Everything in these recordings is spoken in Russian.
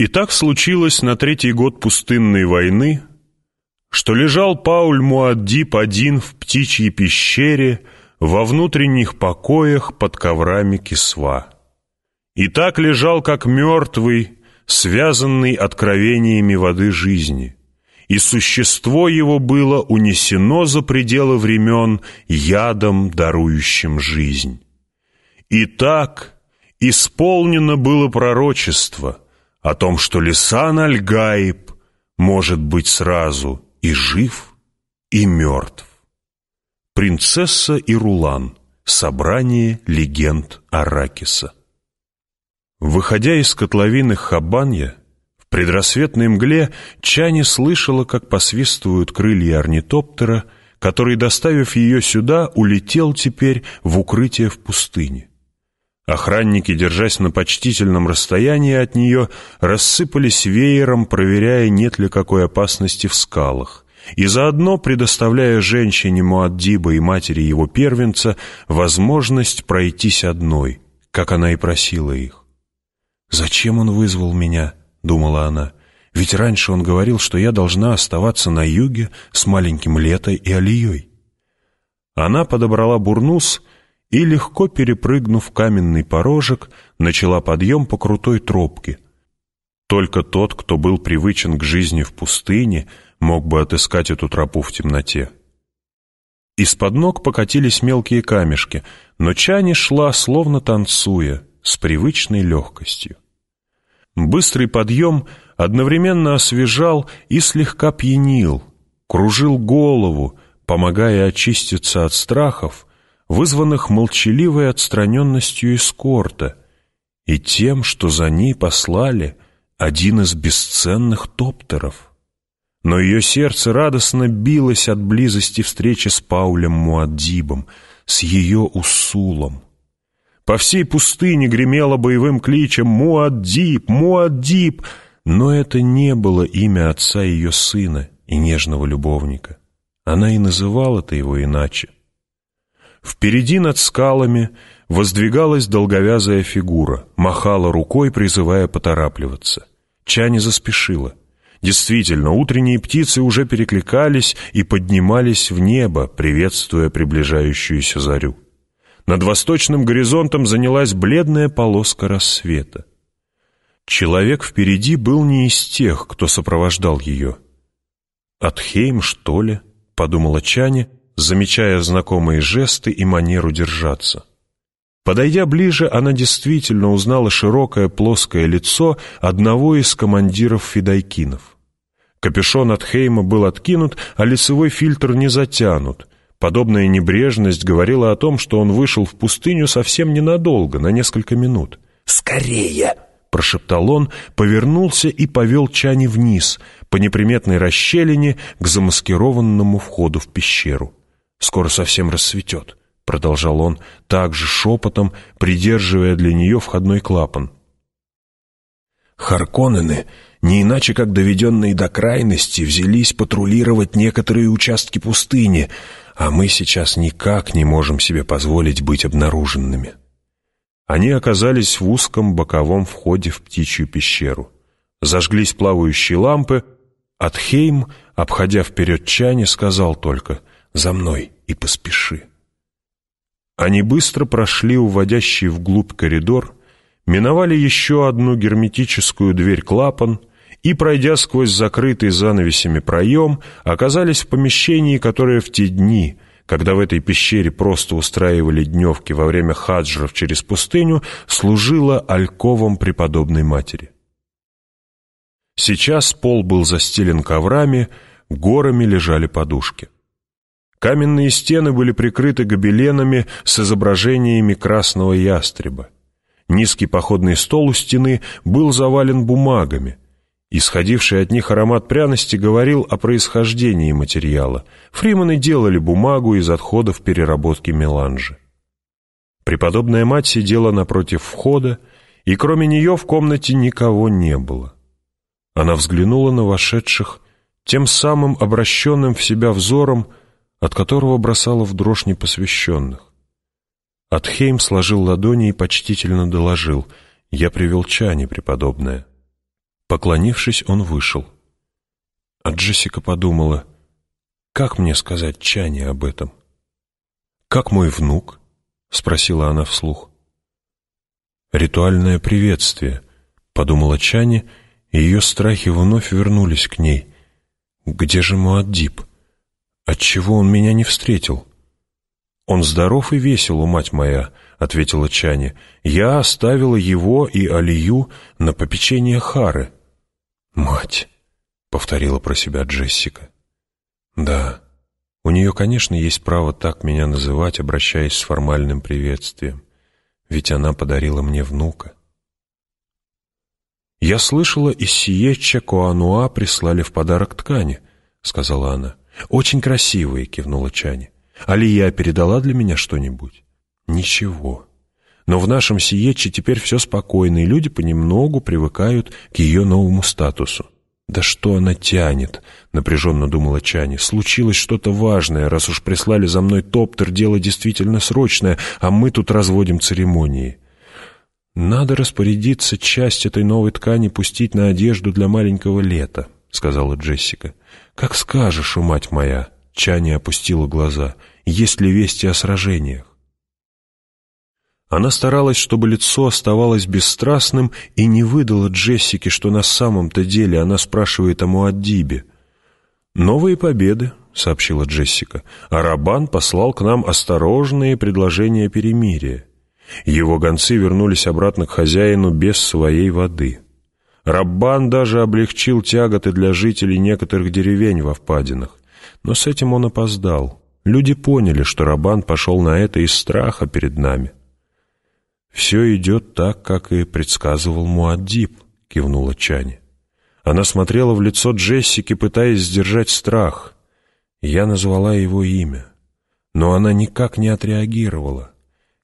И так случилось на третий год пустынной войны, что лежал Пауль Муаддиб один в птичьей пещере во внутренних покоях под коврами кисва. И так лежал, как мертвый, связанный откровениями воды жизни, и существо его было унесено за пределы времен ядом, дарующим жизнь. И так исполнено было пророчество о том, что Лисан Аль-Гаиб может быть сразу и жив, и мертв. Принцесса и Рулан. Собрание легенд Аракиса. Выходя из котловины Хабанья, в предрассветной мгле Чани слышала, как посвистывают крылья орнитоптера, который, доставив ее сюда, улетел теперь в укрытие в пустыне. Охранники, держась на почтительном расстоянии от нее, рассыпались веером, проверяя, нет ли какой опасности в скалах, и заодно предоставляя женщине Муаддиба и матери его первенца возможность пройтись одной, как она и просила их. «Зачем он вызвал меня?» — думала она. «Ведь раньше он говорил, что я должна оставаться на юге с маленьким Летой и Алией». Она подобрала бурнус — и, легко перепрыгнув каменный порожек, начала подъем по крутой тропке. Только тот, кто был привычен к жизни в пустыне, мог бы отыскать эту тропу в темноте. Из-под ног покатились мелкие камешки, но Чани шла, словно танцуя, с привычной легкостью. Быстрый подъем одновременно освежал и слегка пьянил, кружил голову, помогая очиститься от страхов, вызванных молчаливой отстраненностью эскорта и тем, что за ней послали один из бесценных топтеров. Но ее сердце радостно билось от близости встречи с Паулем Муаддибом, с ее Усулом. По всей пустыне гремело боевым кличем «Муаддиб! Муаддиб!», но это не было имя отца ее сына и нежного любовника. Она и называла-то его иначе — Впереди над скалами воздвигалась долговязая фигура, махала рукой, призывая поторапливаться. Чани заспешила. Действительно, утренние птицы уже перекликались и поднимались в небо, приветствуя приближающуюся зарю. Над восточным горизонтом занялась бледная полоска рассвета. Человек впереди был не из тех, кто сопровождал ее. «Атхейм, что ли?» — подумала Чани — замечая знакомые жесты и манеру держаться. Подойдя ближе, она действительно узнала широкое плоское лицо одного из командиров фидайкинов. Капюшон от Хейма был откинут, а лицевой фильтр не затянут. Подобная небрежность говорила о том, что он вышел в пустыню совсем ненадолго, на несколько минут. «Скорее!» — прошептал он, повернулся и повел Чани вниз, по неприметной расщелине к замаскированному входу в пещеру. Скоро совсем рассветет», — продолжал он, также шепотом, придерживая для нее входной клапан. Харконнены, не иначе как доведенные до крайности, взялись патрулировать некоторые участки пустыни, а мы сейчас никак не можем себе позволить быть обнаруженными. Они оказались в узком боковом входе в птичью пещеру. Зажглись плавающие лампы, Атхейм, обходя вперед Чани, сказал только за мной и поспеши. Они быстро прошли уводящий вглубь коридор, миновали еще одну герметическую дверь-клапан и, пройдя сквозь закрытый занавесями проем, оказались в помещении, которое в те дни, когда в этой пещере просто устраивали дневки во время хаджров через пустыню, служило альковом преподобной матери. Сейчас пол был застелен коврами, горами лежали подушки. Каменные стены были прикрыты гобеленами с изображениями красного ястреба. Низкий походный стол у стены был завален бумагами. Исходивший от них аромат пряности говорил о происхождении материала. Фримены делали бумагу из отходов переработки меланжи. Преподобная мать сидела напротив входа, и кроме нее в комнате никого не было. Она взглянула на вошедших, тем самым обращенным в себя взором, от которого бросало в дрожь непосвященных. Атхейм сложил ладони и почтительно доложил. «Я привел чани, преподобная». Поклонившись, он вышел. А Джессика подумала, как мне сказать Чане об этом? «Как мой внук?» — спросила она вслух. «Ритуальное приветствие», — подумала Чане, и ее страхи вновь вернулись к ней. «Где же Муаддиб? Отчего он меня не встретил?» «Он здоров и весел, мать моя», — ответила Чане. «Я оставила его и Алию на попечение Хары». «Мать», — повторила про себя Джессика. «Да, у нее, конечно, есть право так меня называть, обращаясь с формальным приветствием, ведь она подарила мне внука». «Я слышала, из Сиеча Коануа прислали в подарок ткани», — сказала она. «Очень красивые», — кивнула Чане. Алия передала для меня что-нибудь? Ничего. Но в нашем Сиече теперь все спокойно, и люди понемногу привыкают к ее новому статусу. «Да что она тянет?» — напряженно думала Чани. «Случилось что-то важное. Раз уж прислали за мной топтер, дело действительно срочное, а мы тут разводим церемонии». «Надо распорядиться часть этой новой ткани пустить на одежду для маленького лета», — сказала Джессика. «Как скажешь, у мать моя!» Чани опустила глаза. «Есть ли вести о сражениях?» Она старалась, чтобы лицо оставалось бесстрастным и не выдала Джессике, что на самом-то деле она спрашивает о Муаддибе. «Новые победы», — сообщила Джессика. «Арабан послал к нам осторожные предложения перемирия. Его гонцы вернулись обратно к хозяину без своей воды. Раббан даже облегчил тяготы для жителей некоторых деревень во впадинах. Но с этим он опоздал. Люди поняли, что Рабан пошел на это из страха перед нами. «Все идет так, как и предсказывал Муаддиб», — кивнула Чани. Она смотрела в лицо Джессики, пытаясь сдержать страх. Я назвала его имя, но она никак не отреагировала.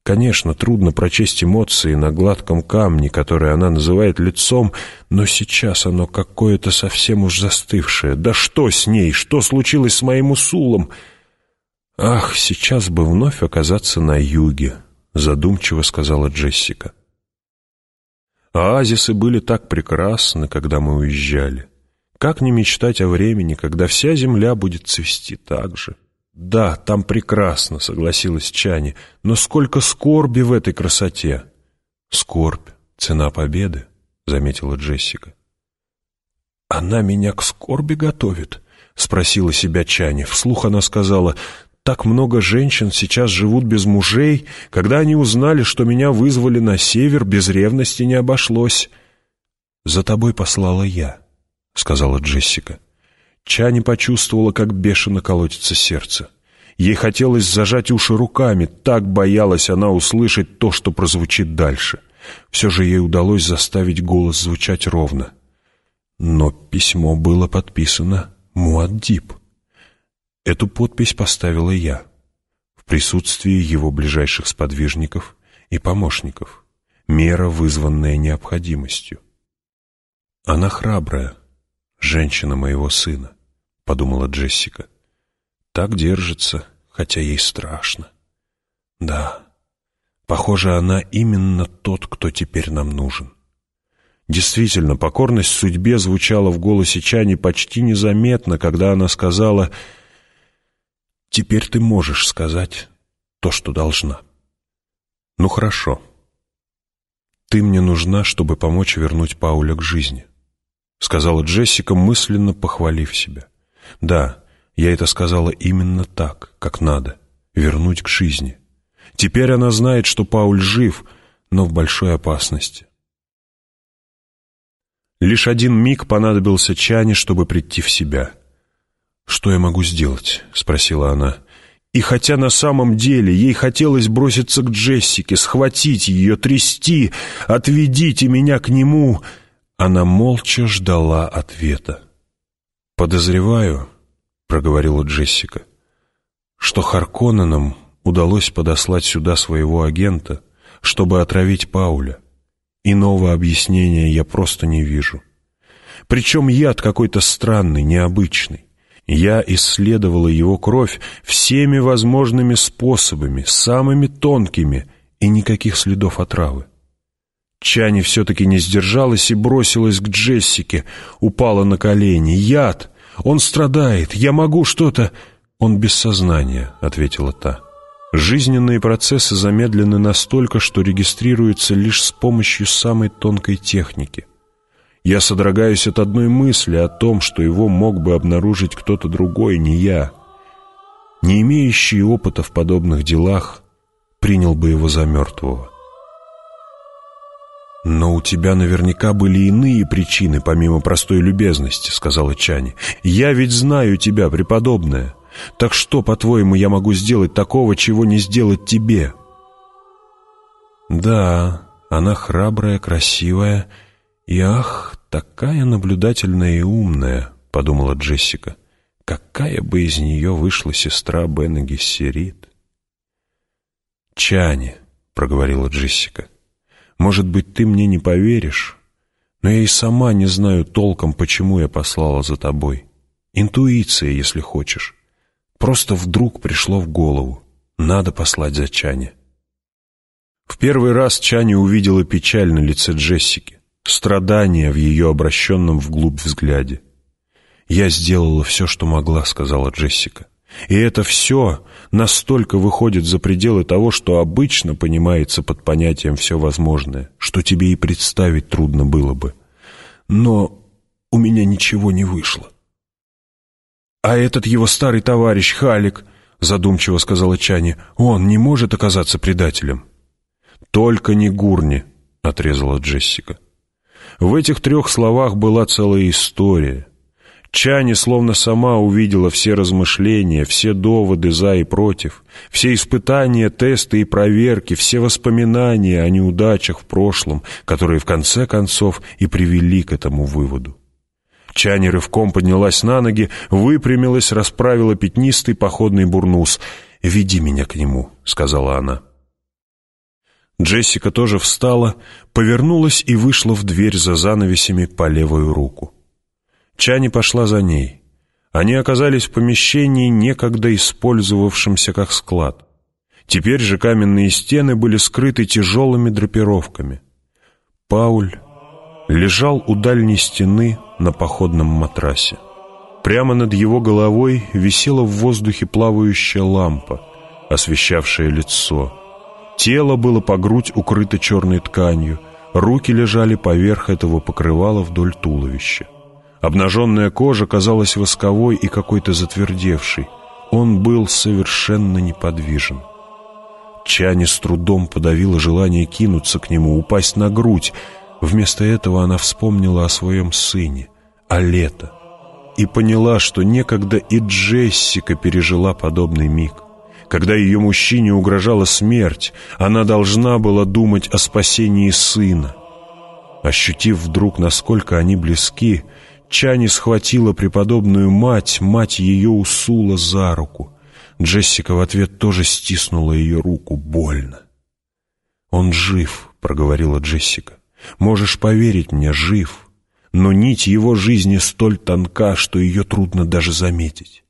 Конечно, трудно прочесть эмоции на гладком камне, который она называет лицом, но сейчас оно какое-то совсем уж застывшее. Да что с ней? Что случилось с моим усулом? Ах, сейчас бы вновь оказаться на юге, задумчиво сказала Джессика. Оазисы были так прекрасны, когда мы уезжали. Как не мечтать о времени, когда вся земля будет цвести так же? «Да, там прекрасно», — согласилась Чани, — «но сколько скорби в этой красоте!» «Скорбь — цена победы», — заметила Джессика. «Она меня к скорби готовит?» — спросила себя Чани. Вслух она сказала, «Так много женщин сейчас живут без мужей. Когда они узнали, что меня вызвали на север, без ревности не обошлось». «За тобой послала я», — сказала Джессика. Чани почувствовала, как бешено колотится сердце. Ей хотелось зажать уши руками, так боялась она услышать то, что прозвучит дальше. Все же ей удалось заставить голос звучать ровно. Но письмо было подписано Муаддиб. Эту подпись поставила я, в присутствии его ближайших сподвижников и помощников. Мера, вызванная необходимостью. Она храбрая, женщина моего сына подумала Джессика. Так держится, хотя ей страшно. Да, похоже, она именно тот, кто теперь нам нужен. Действительно, покорность судьбе звучала в голосе Чани почти незаметно, когда она сказала «Теперь ты можешь сказать то, что должна». «Ну хорошо. Ты мне нужна, чтобы помочь вернуть Пауля к жизни», — сказала Джессика, мысленно похвалив себя. Да, я это сказала именно так, как надо. Вернуть к жизни. Теперь она знает, что Пауль жив, но в большой опасности. Лишь один миг понадобился Чане, чтобы прийти в себя. «Что я могу сделать?» — спросила она. И хотя на самом деле ей хотелось броситься к Джессике, схватить ее, трясти, «Отведите меня к нему!» Она молча ждала ответа. «Подозреваю», — проговорила Джессика, «что Харконненам удалось подослать сюда своего агента, чтобы отравить Пауля. Иного объяснения я просто не вижу. Причем яд какой-то странный, необычный. Я исследовала его кровь всеми возможными способами, самыми тонкими, и никаких следов отравы. Чани все-таки не сдержалась и бросилась к Джессике, упала на колени. «Яд! Он страдает! Я могу что-то...» «Он без сознания», — ответила та. Жизненные процессы замедлены настолько, что регистрируются лишь с помощью самой тонкой техники. Я содрогаюсь от одной мысли о том, что его мог бы обнаружить кто-то другой, не я. Не имеющий опыта в подобных делах, принял бы его за мертвого. «Но у тебя наверняка были иные причины, помимо простой любезности», — сказала Чани. «Я ведь знаю тебя, преподобная. Так что, по-твоему, я могу сделать такого, чего не сделать тебе?» «Да, она храбрая, красивая и, ах, такая наблюдательная и умная», — подумала Джессика. «Какая бы из нее вышла сестра Бена Гессерит?» «Чани», — проговорила Джессика, — может быть, ты мне не поверишь, но я и сама не знаю толком, почему я послала за тобой. Интуиция, если хочешь. Просто вдруг пришло в голову. Надо послать за Чане. В первый раз Чани увидела печаль на лице Джессики, страдания в ее обращенном вглубь взгляде. «Я сделала все, что могла», — сказала Джессика. И это все настолько выходит за пределы того, что обычно понимается под понятием «все возможное», что тебе и представить трудно было бы. Но у меня ничего не вышло. «А этот его старый товарищ Халик», — задумчиво сказала Чани, — «он не может оказаться предателем». «Только не Гурни», — отрезала Джессика. В этих трех словах была целая история — Чани словно сама увидела все размышления, все доводы за и против, все испытания, тесты и проверки, все воспоминания о неудачах в прошлом, которые в конце концов и привели к этому выводу. Чани рывком поднялась на ноги, выпрямилась, расправила пятнистый походный бурнус. «Веди меня к нему», — сказала она. Джессика тоже встала, повернулась и вышла в дверь за занавесями по левую руку. Чани пошла за ней. Они оказались в помещении, некогда использовавшемся как склад. Теперь же каменные стены были скрыты тяжелыми драпировками. Пауль лежал у дальней стены на походном матрасе. Прямо над его головой висела в воздухе плавающая лампа, освещавшая лицо. Тело было по грудь укрыто черной тканью, руки лежали поверх этого покрывала вдоль туловища. Обнаженная кожа казалась восковой и какой-то затвердевшей. Он был совершенно неподвижен. Чани с трудом подавила желание кинуться к нему, упасть на грудь. Вместо этого она вспомнила о своем сыне, о лето, и поняла, что некогда и Джессика пережила подобный миг. Когда ее мужчине угрожала смерть, она должна была думать о спасении сына. Ощутив вдруг, насколько они близки, Чани схватила преподобную мать, мать ее усула за руку. Джессика в ответ тоже стиснула ее руку больно. «Он жив», — проговорила Джессика. «Можешь поверить мне, жив. Но нить его жизни столь тонка, что ее трудно даже заметить.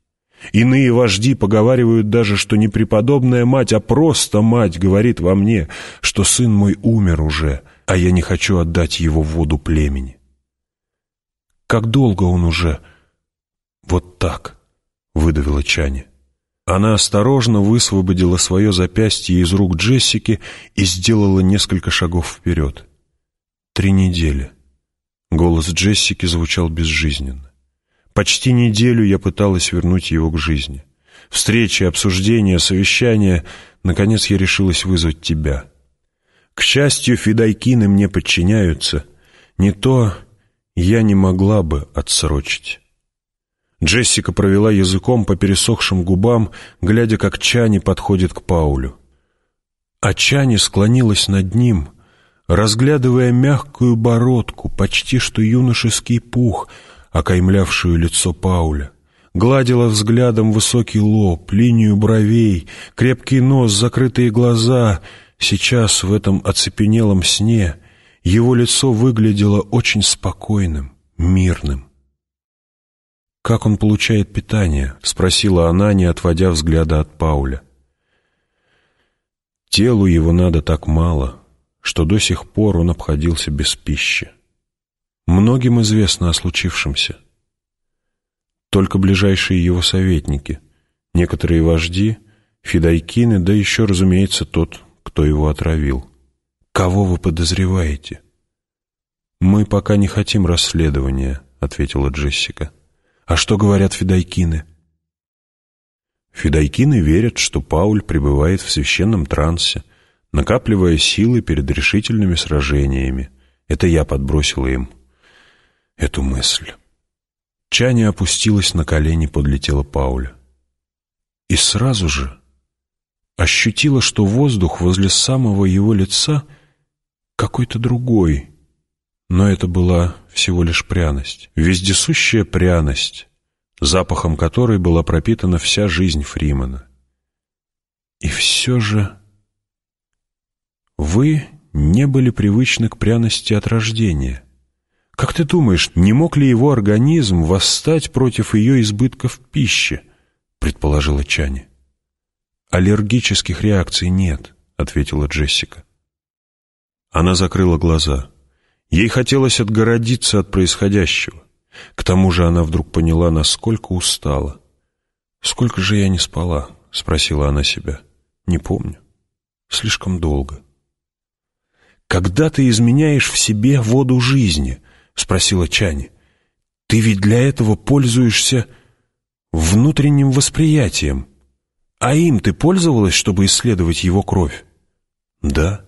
Иные вожди поговаривают даже, что не преподобная мать, а просто мать говорит во мне, что сын мой умер уже, а я не хочу отдать его в воду племени. Как долго он уже...» «Вот так», — выдавила Чани. Она осторожно высвободила свое запястье из рук Джессики и сделала несколько шагов вперед. «Три недели». Голос Джессики звучал безжизненно. Почти неделю я пыталась вернуть его к жизни. Встречи, обсуждения, совещания. Наконец я решилась вызвать тебя. К счастью, фидайкины мне подчиняются. Не то я не могла бы отсрочить. Джессика провела языком по пересохшим губам, глядя, как Чани подходит к Паулю. А Чани склонилась над ним, разглядывая мягкую бородку, почти что юношеский пух, окаймлявшую лицо Пауля. Гладила взглядом высокий лоб, линию бровей, крепкий нос, закрытые глаза. Сейчас в этом оцепенелом сне его лицо выглядело очень спокойным, мирным. «Как он получает питание?» — спросила она, не отводя взгляда от Пауля. «Телу его надо так мало, что до сих пор он обходился без пищи. Многим известно о случившемся. Только ближайшие его советники, некоторые вожди, фидайкины, да еще, разумеется, тот, кто его отравил. Кого вы подозреваете? «Мы пока не хотим расследования», — ответила Джессика. «А что говорят фидайкины?» Фидайкины верят, что Пауль пребывает в священном трансе, накапливая силы перед решительными сражениями. Это я подбросила им эту мысль. Чаня опустилась на колени подле тела Пауля. И сразу же ощутила, что воздух возле самого его лица какой-то другой. Но это была всего лишь пряность, вездесущая пряность, запахом которой была пропитана вся жизнь Фримана. И все же вы не были привычны к пряности от рождения. Как ты думаешь, не мог ли его организм восстать против ее избытков пищи? предположила Чани. Аллергических реакций нет, ответила Джессика. Она закрыла глаза. Ей хотелось отгородиться от происходящего. К тому же она вдруг поняла, насколько устала. «Сколько же я не спала?» — спросила она себя. «Не помню. Слишком долго». «Когда ты изменяешь в себе воду жизни?» — спросила Чани. «Ты ведь для этого пользуешься внутренним восприятием. А им ты пользовалась, чтобы исследовать его кровь?» «Да.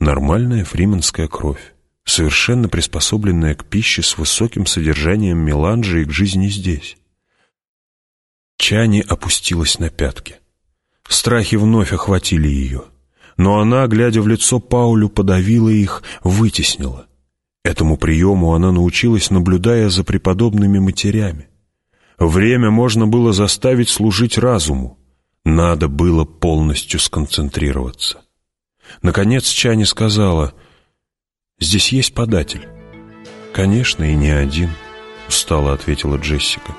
Нормальная фрименская кровь совершенно приспособленная к пище с высоким содержанием меланжа и к жизни здесь. Чани опустилась на пятки. Страхи вновь охватили ее, но она, глядя в лицо Паулю, подавила их, вытеснила. Этому приему она научилась, наблюдая за преподобными матерями. Время можно было заставить служить разуму, надо было полностью сконцентрироваться. Наконец Чани сказала — Здесь есть податель». «Конечно, и не один», — устало ответила Джессика.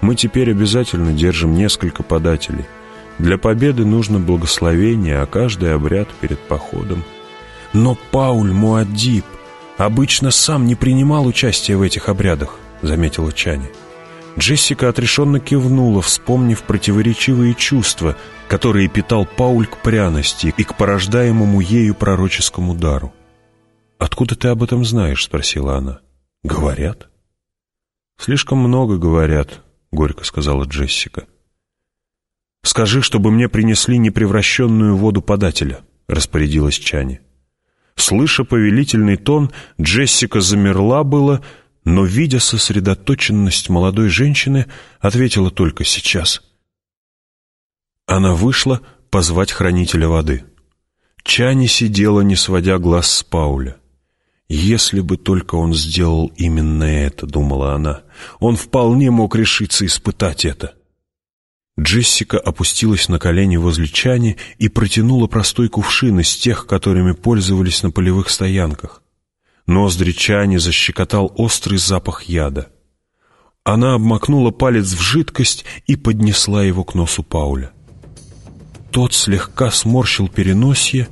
«Мы теперь обязательно держим несколько подателей. Для победы нужно благословение, а каждый обряд перед походом». «Но Пауль Муаддиб обычно сам не принимал участия в этих обрядах», — заметила Чани. Джессика отрешенно кивнула, вспомнив противоречивые чувства, которые питал Пауль к пряности и к порождаемому ею пророческому дару. «Откуда ты об этом знаешь?» — спросила она. «Говорят». «Слишком много говорят», — горько сказала Джессика. «Скажи, чтобы мне принесли непревращенную воду подателя», — распорядилась Чани. Слыша повелительный тон, Джессика замерла было, но, видя сосредоточенность молодой женщины, ответила только «сейчас». Она вышла позвать хранителя воды. Чани сидела, не сводя глаз с Пауля. «Если бы только он сделал именно это», — думала она, — «он вполне мог решиться испытать это». Джессика опустилась на колени возле чани и протянула простой кувшин из тех, которыми пользовались на полевых стоянках. Ноздри чани защекотал острый запах яда. Она обмакнула палец в жидкость и поднесла его к носу Пауля. Тот слегка сморщил переносье,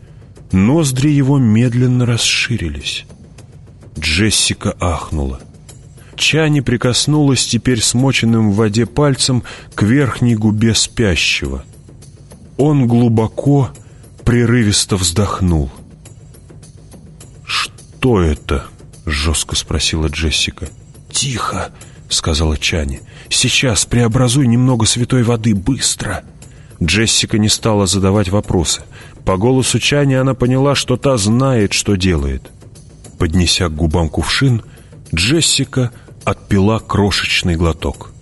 ноздри его медленно расширились. Джессика ахнула. Чани прикоснулась теперь смоченным в воде пальцем к верхней губе спящего. Он глубоко, прерывисто вздохнул. «Что это?» — жестко спросила Джессика. «Тихо!» — сказала Чани. «Сейчас преобразуй немного святой воды, быстро!» Джессика не стала задавать вопросы. По голосу Чани она поняла, что та знает, что делает. Поднеся к губам кувшин, Джессика отпила крошечный глоток.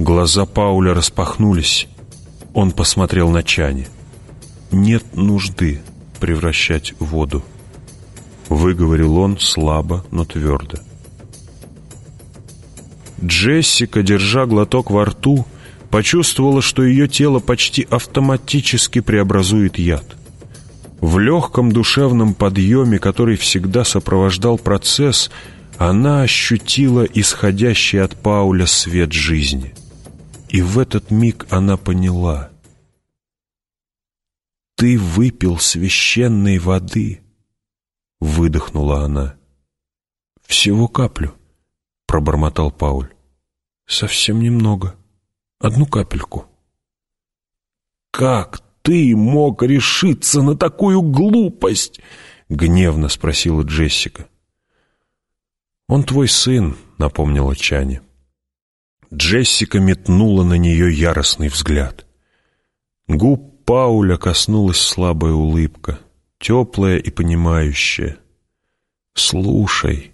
Глаза Пауля распахнулись. Он посмотрел на Чани. «Нет нужды превращать воду», — выговорил он слабо, но твердо. Джессика, держа глоток во рту, почувствовала, что ее тело почти автоматически преобразует яд. В легком душевном подъеме, который всегда сопровождал процесс, она ощутила исходящий от Пауля свет жизни. И в этот миг она поняла. «Ты выпил священной воды, — выдохнула она. «Всего каплю», — пробормотал Пауль. «Совсем немного. Одну капельку». «Как ты мог решиться на такую глупость?» — гневно спросила Джессика. «Он твой сын», — напомнила Чани. Джессика метнула на нее яростный взгляд. Губ Пауля коснулась слабая улыбка, теплая и понимающая. «Слушай,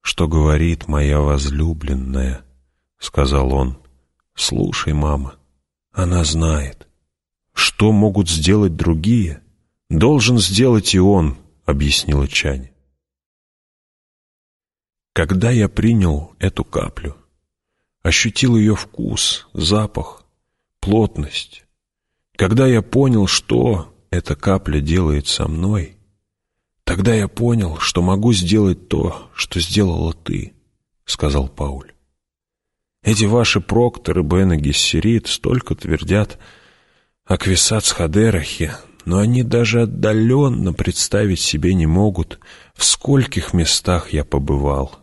что говорит моя возлюбленная», — сказал он. «Слушай, мама, она знает. Что могут сделать другие, должен сделать и он», — объяснила Чань. Когда я принял эту каплю, ощутил ее вкус, запах, плотность. Когда я понял, что эта капля делает со мной, тогда я понял, что могу сделать то, что сделала ты, — сказал Пауль. Эти ваши прокторы Бен и Гессерит столько твердят о Квисац Хадерахе, но они даже отдаленно представить себе не могут, в скольких местах я побывал.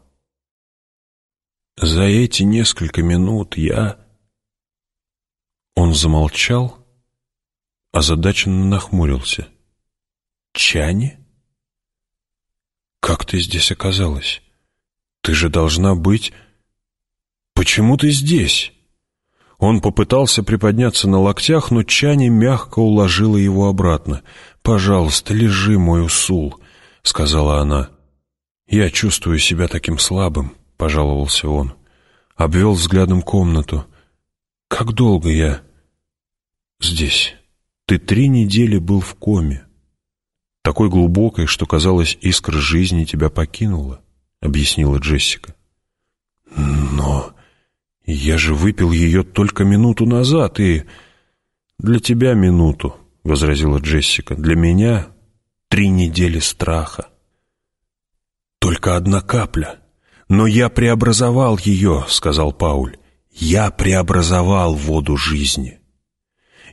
За эти несколько минут я... Он замолчал, озадаченно нахмурился. «Чани? Как ты здесь оказалась? Ты же должна быть... Почему ты здесь?» Он попытался приподняться на локтях, но Чани мягко уложила его обратно. «Пожалуйста, лежи, мой усул», — сказала она. «Я чувствую себя таким слабым пожаловался он. Обвел взглядом комнату. «Как долго я здесь? Ты три недели был в коме. Такой глубокой, что, казалось, искра жизни тебя покинула», — объяснила Джессика. «Но я же выпил ее только минуту назад, и...» «Для тебя минуту», — возразила Джессика. «Для меня три недели страха». «Только одна капля», «Но я преобразовал ее», — сказал Пауль. «Я преобразовал воду жизни».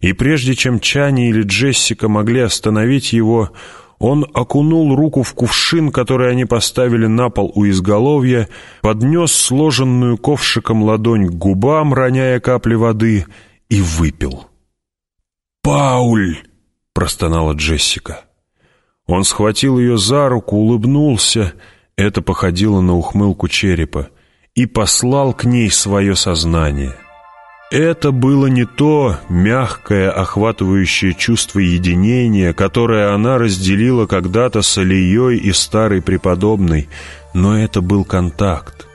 И прежде чем Чани или Джессика могли остановить его, он окунул руку в кувшин, который они поставили на пол у изголовья, поднес сложенную ковшиком ладонь к губам, роняя капли воды, и выпил. «Пауль!» — простонала Джессика. Он схватил ее за руку, улыбнулся — это походило на ухмылку черепа, и послал к ней свое сознание. Это было не то мягкое, охватывающее чувство единения, которое она разделила когда-то с Алией и старой преподобной, но это был контакт.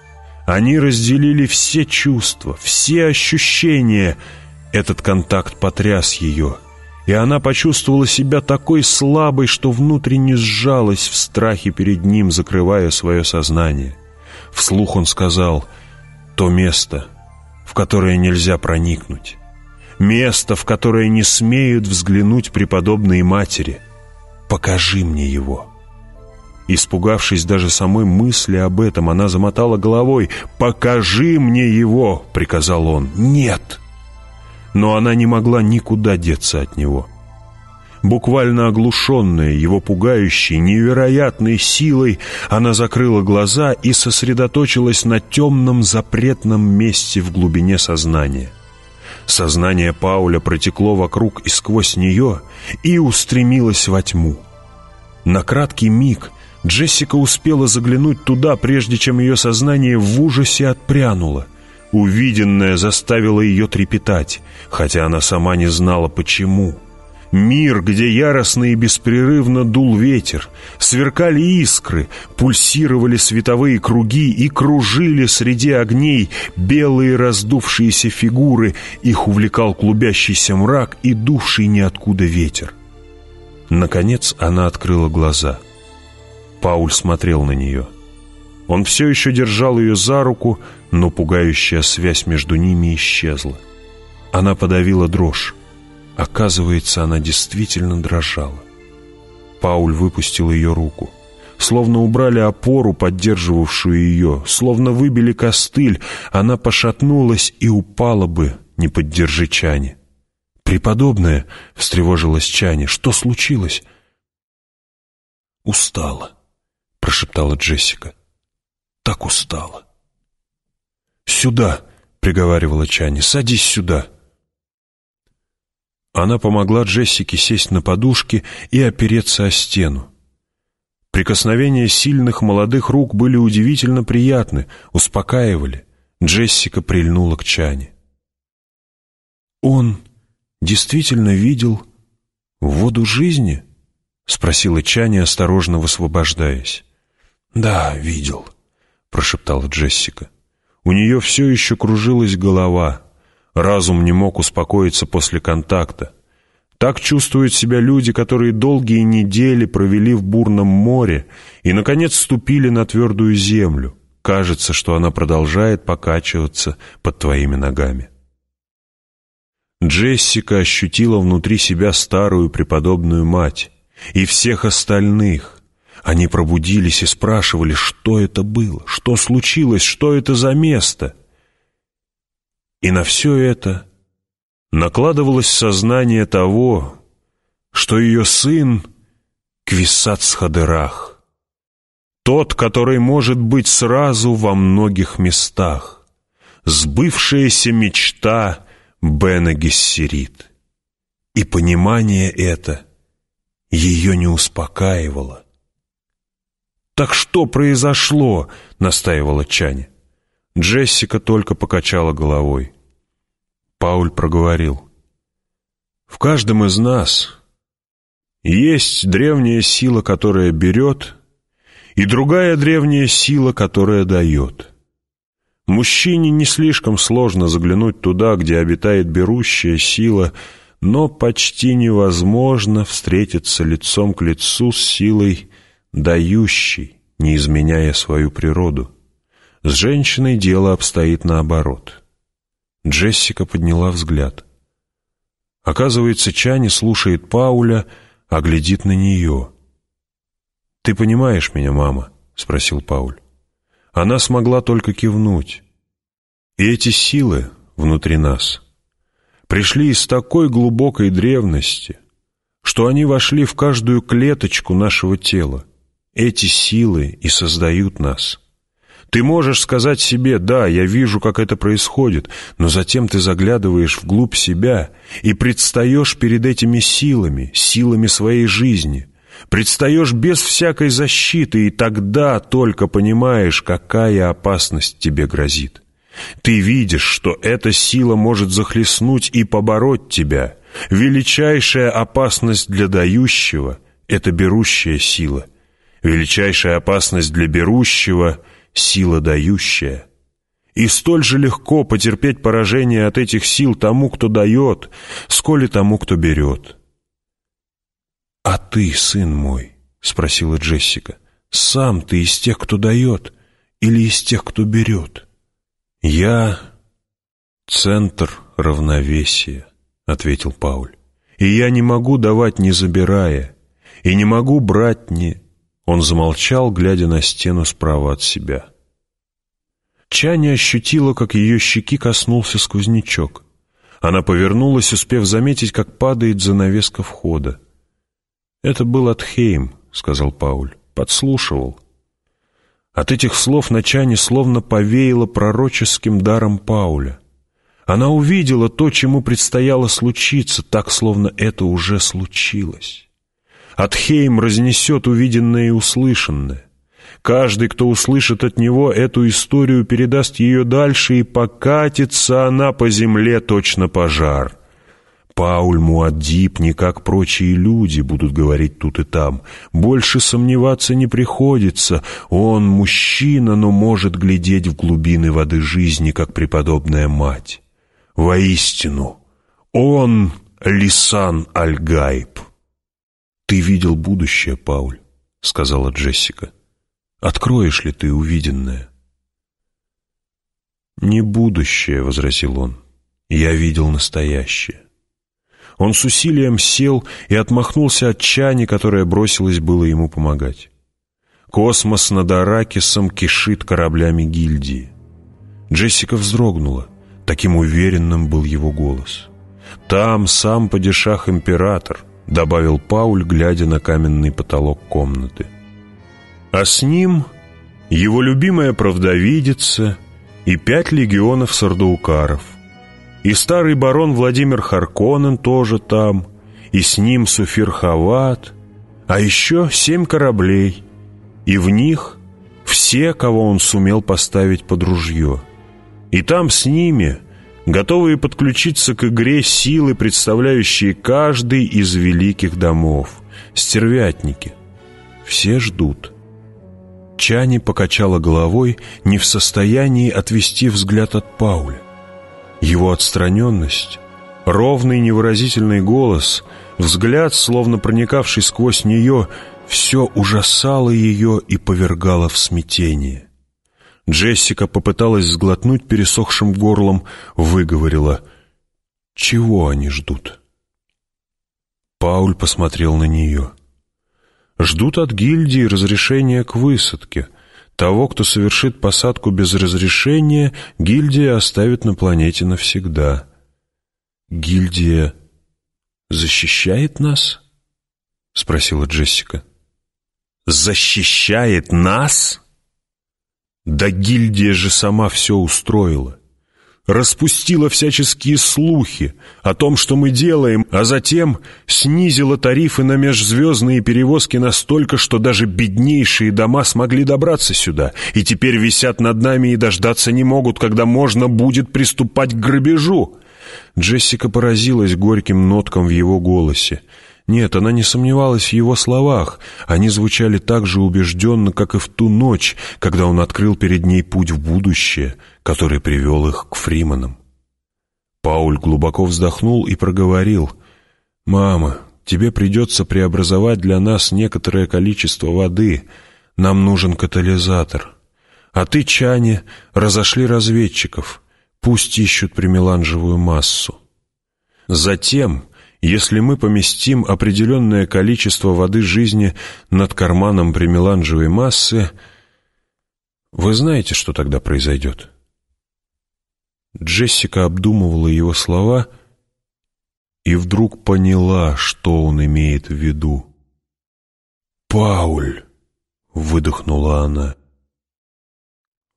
Они разделили все чувства, все ощущения. Этот контакт потряс ее — и она почувствовала себя такой слабой, что внутренне сжалась в страхе перед ним, закрывая свое сознание. Вслух он сказал «То место, в которое нельзя проникнуть, место, в которое не смеют взглянуть преподобные матери. Покажи мне его». Испугавшись даже самой мысли об этом, она замотала головой. «Покажи мне его!» — приказал он. «Нет!» но она не могла никуда деться от него. Буквально оглушенная его пугающей, невероятной силой, она закрыла глаза и сосредоточилась на темном запретном месте в глубине сознания. Сознание Пауля протекло вокруг и сквозь нее и устремилось во тьму. На краткий миг Джессика успела заглянуть туда, прежде чем ее сознание в ужасе отпрянуло. Увиденное заставило ее трепетать, хотя она сама не знала почему. Мир, где яростно и беспрерывно дул ветер, сверкали искры, пульсировали световые круги и кружили среди огней белые раздувшиеся фигуры, их увлекал клубящийся мрак и дувший ниоткуда ветер. Наконец она открыла глаза. Пауль смотрел на нее. Он все еще держал ее за руку, но пугающая связь между ними исчезла. Она подавила дрожь. Оказывается, она действительно дрожала. Пауль выпустил ее руку. Словно убрали опору, поддерживавшую ее, словно выбили костыль, она пошатнулась и упала бы, не поддержи Чани. «Преподобная!» — встревожилась Чани. «Что случилось?» «Устала», прошептала Джессика. «Так устала». «Сюда!» — приговаривала Чани. «Садись сюда!» Она помогла Джессике сесть на подушки и опереться о стену. Прикосновения сильных молодых рук были удивительно приятны, успокаивали. Джессика прильнула к Чане. «Он действительно видел воду жизни?» — спросила Чани, осторожно высвобождаясь. «Да, видел», — прошептала Джессика. У нее все еще кружилась голова. Разум не мог успокоиться после контакта. Так чувствуют себя люди, которые долгие недели провели в бурном море и, наконец, ступили на твердую землю. Кажется, что она продолжает покачиваться под твоими ногами. Джессика ощутила внутри себя старую преподобную мать и всех остальных, они пробудились и спрашивали, что это было, что случилось, что это за место. И на все это накладывалось сознание того, что ее сын Квисацхадерах, тот, который может быть сразу во многих местах, сбывшаяся мечта Бена Гессерит. И понимание это ее не успокаивало. «Так что произошло?» — настаивала Чани. Джессика только покачала головой. Пауль проговорил. «В каждом из нас есть древняя сила, которая берет, и другая древняя сила, которая дает. Мужчине не слишком сложно заглянуть туда, где обитает берущая сила, но почти невозможно встретиться лицом к лицу с силой, дающий, не изменяя свою природу. С женщиной дело обстоит наоборот. Джессика подняла взгляд. Оказывается, Чани слушает Пауля, а глядит на нее. «Ты понимаешь меня, мама?» — спросил Пауль. Она смогла только кивнуть. И эти силы внутри нас пришли из такой глубокой древности, что они вошли в каждую клеточку нашего тела. Эти силы и создают нас. Ты можешь сказать себе «да, я вижу, как это происходит», но затем ты заглядываешь вглубь себя и предстаешь перед этими силами, силами своей жизни. Предстаешь без всякой защиты, и тогда только понимаешь, какая опасность тебе грозит. Ты видишь, что эта сила может захлестнуть и побороть тебя. Величайшая опасность для дающего — это берущая сила. Величайшая опасность для берущего — сила дающая. И столь же легко потерпеть поражение от этих сил тому, кто дает, сколь и тому, кто берет. «А ты, сын мой?» — спросила Джессика. «Сам ты из тех, кто дает, или из тех, кто берет?» «Я — центр равновесия», — ответил Пауль. «И я не могу давать, не забирая, и не могу брать, не...» Он замолчал, глядя на стену справа от себя. Чаня ощутила, как ее щеки коснулся сквознячок. Она повернулась, успев заметить, как падает занавеска входа. «Это был Атхейм», — сказал Пауль. «Подслушивал». От этих слов на Чане словно повеяло пророческим даром Пауля. Она увидела то, чему предстояло случиться, так, словно это уже случилось. Атхейм разнесет увиденное и услышанное. Каждый, кто услышит от него эту историю, передаст ее дальше, и покатится она по земле точно пожар. Пауль Муаддиб не как прочие люди будут говорить тут и там. Больше сомневаться не приходится. Он мужчина, но может глядеть в глубины воды жизни, как преподобная мать. Воистину, он Лисан Аль-Гайб. «Ты видел будущее, Пауль», — сказала Джессика. «Откроешь ли ты увиденное?» «Не будущее», — возразил он. «Я видел настоящее». Он с усилием сел и отмахнулся от Чани, которая бросилась было ему помогать. Космос над Аракисом кишит кораблями гильдии. Джессика вздрогнула. Таким уверенным был его голос. Там сам падишах император —— добавил Пауль, глядя на каменный потолок комнаты. А с ним его любимая правдовидица и пять легионов сардаукаров. И старый барон Владимир Харконен тоже там, и с ним Суфир Хават, а еще семь кораблей, и в них все, кого он сумел поставить под ружье. И там с ними, готовые подключиться к игре силы, представляющие каждый из великих домов, стервятники. Все ждут. Чани покачала головой, не в состоянии отвести взгляд от Пауля. Его отстраненность, ровный невыразительный голос, взгляд, словно проникавший сквозь нее, все ужасало ее и повергало в смятение. Джессика попыталась сглотнуть пересохшим горлом, выговорила «Чего они ждут?» Пауль посмотрел на нее. «Ждут от гильдии разрешения к высадке. Того, кто совершит посадку без разрешения, гильдия оставит на планете навсегда». «Гильдия защищает нас?» — спросила Джессика. «Защищает нас?» Да гильдия же сама все устроила. Распустила всяческие слухи о том, что мы делаем, а затем снизила тарифы на межзвездные перевозки настолько, что даже беднейшие дома смогли добраться сюда, и теперь висят над нами и дождаться не могут, когда можно будет приступать к грабежу. Джессика поразилась горьким ноткам в его голосе. Нет, она не сомневалась в его словах. Они звучали так же убежденно, как и в ту ночь, когда он открыл перед ней путь в будущее, который привел их к Фриманам. Пауль глубоко вздохнул и проговорил. «Мама, тебе придется преобразовать для нас некоторое количество воды. Нам нужен катализатор. А ты, Чане, разошли разведчиков. Пусть ищут примеланжевую массу. Затем если мы поместим определенное количество воды жизни над карманом примеланжевой массы, вы знаете, что тогда произойдет? Джессика обдумывала его слова и вдруг поняла, что он имеет в виду. «Пауль!» — выдохнула она.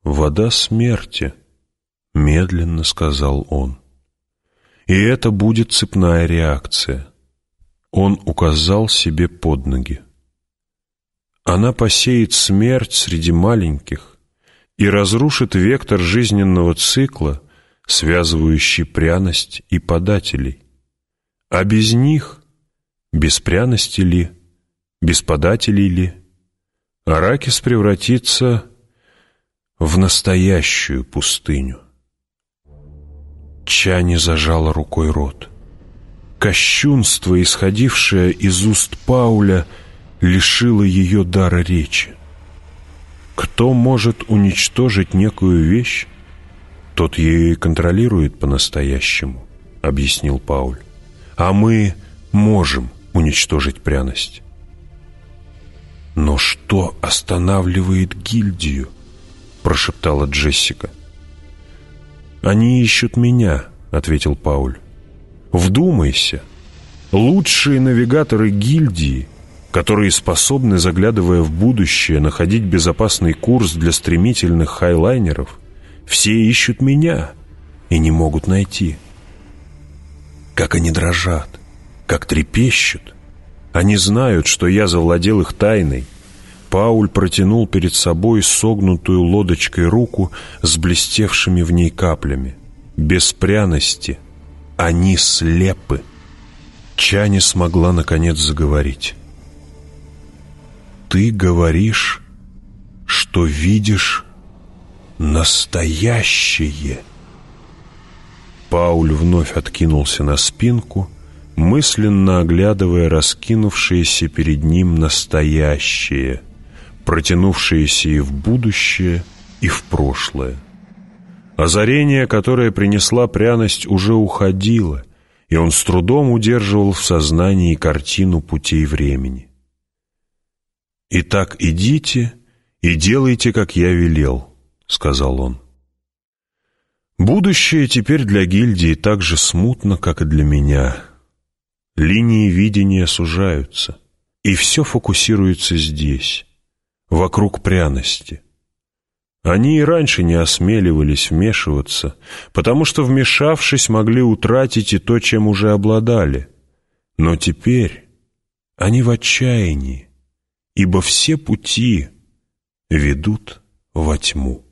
«Вода смерти», — медленно сказал он. И это будет цепная реакция. Он указал себе под ноги. Она посеет смерть среди маленьких и разрушит вектор жизненного цикла, связывающий пряность и подателей. А без них, без пряности ли, без подателей ли, Аракис превратится в настоящую пустыню. Чани зажала рукой рот. Кощунство, исходившее из уст Пауля, лишило ее дара речи. Кто может уничтожить некую вещь, тот ее и контролирует по-настоящему, объяснил Пауль. А мы можем уничтожить пряность. Но что останавливает гильдию? прошептала Джессика. «Они ищут меня», — ответил Пауль. «Вдумайся. Лучшие навигаторы гильдии, которые способны, заглядывая в будущее, находить безопасный курс для стремительных хайлайнеров, все ищут меня и не могут найти. Как они дрожат, как трепещут. Они знают, что я завладел их тайной, Пауль протянул перед собой согнутую лодочкой руку с блестевшими в ней каплями. Без пряности. Они слепы. Чани смогла наконец заговорить. «Ты говоришь, что видишь настоящее». Пауль вновь откинулся на спинку, мысленно оглядывая раскинувшееся перед ним настоящее — протянувшиеся и в будущее, и в прошлое. Озарение, которое принесла пряность, уже уходило, и он с трудом удерживал в сознании картину путей времени. «Итак, идите и делайте, как я велел», — сказал он. «Будущее теперь для гильдии так же смутно, как и для меня. Линии видения сужаются, и все фокусируется здесь» вокруг пряности. Они и раньше не осмеливались вмешиваться, потому что, вмешавшись, могли утратить и то, чем уже обладали. Но теперь они в отчаянии, ибо все пути ведут во тьму.